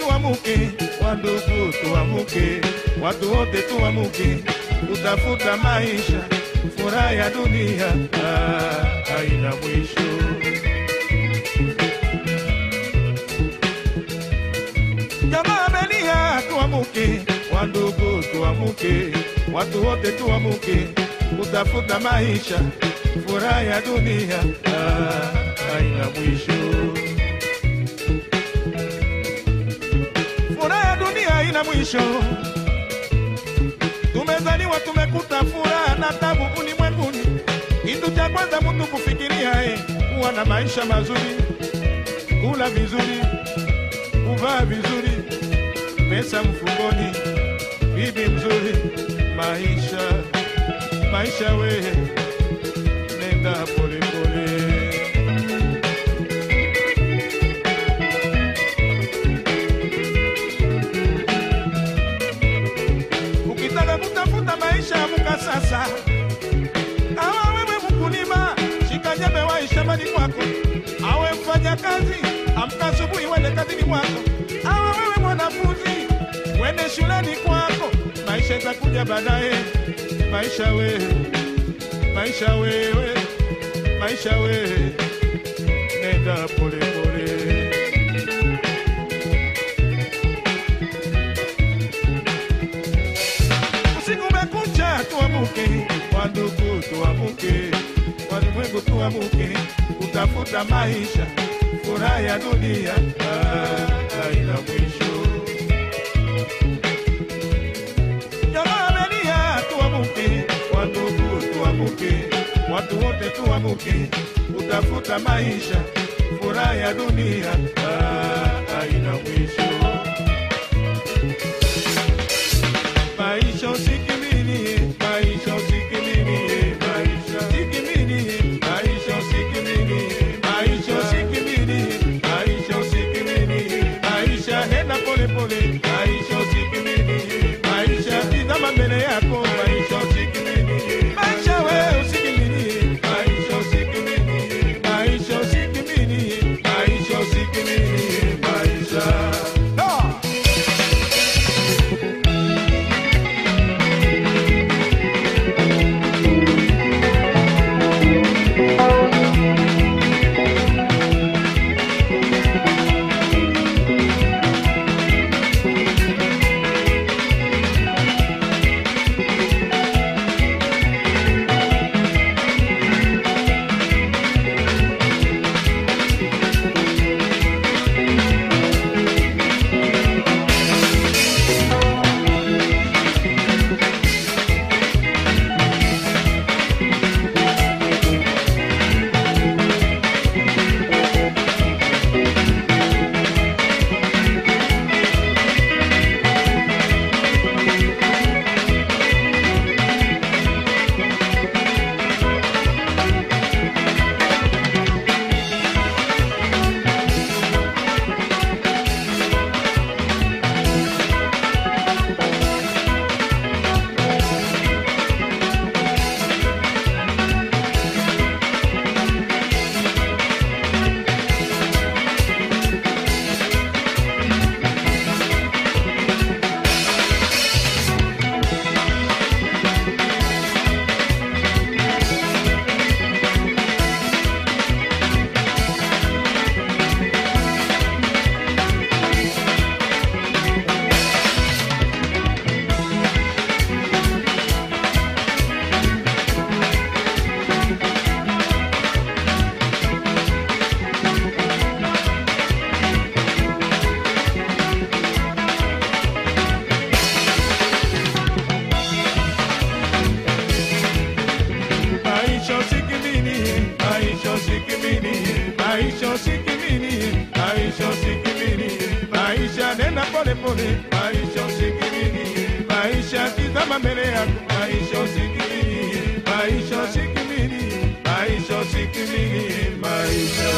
tuamuke, watu wote tuamuke, utafuta maisha, furaha ya dunia ah, haina mwisho. Jamaa Benia tuamuke, wandugu tuamuke, watu wote tuamuke, utafuta maisha, furaha ya dunia ah, haina mwisho. Mwisho. Tumezaliwa tumekuta furaha na tabu ulimwenguni. Kitu cha kwanza mtu kufikiria eh, kuwa na maisha mazuri, kula vizuri, kuvaa vizuri, pesa mfungoni bibi mzuri, maisha maisha, we Awe mfanya kazi, amka asubuhi wende kazini kwako. Awa wewe mwanafunzi, wende shuleni kwako. Maisha itakuja baadaye. Maisha wewe, maisha wewe, maisha wewe, nenda pole pole. Tuamuke, wandugu tuamuke, walimwengu tuamuke, kutafuta maisha, furaha ya dunia. Ah, haina mwisho. Jamaa Belia, tuamuke, wandugu tuamuke, watu wote tuamuke, kutafuta maisha, furaha ya dunia. Ah, haina mwisho. Nenda pole pole, maisha kama mbele yako maisha usikimini maisha usikimini maisha usikimini maisha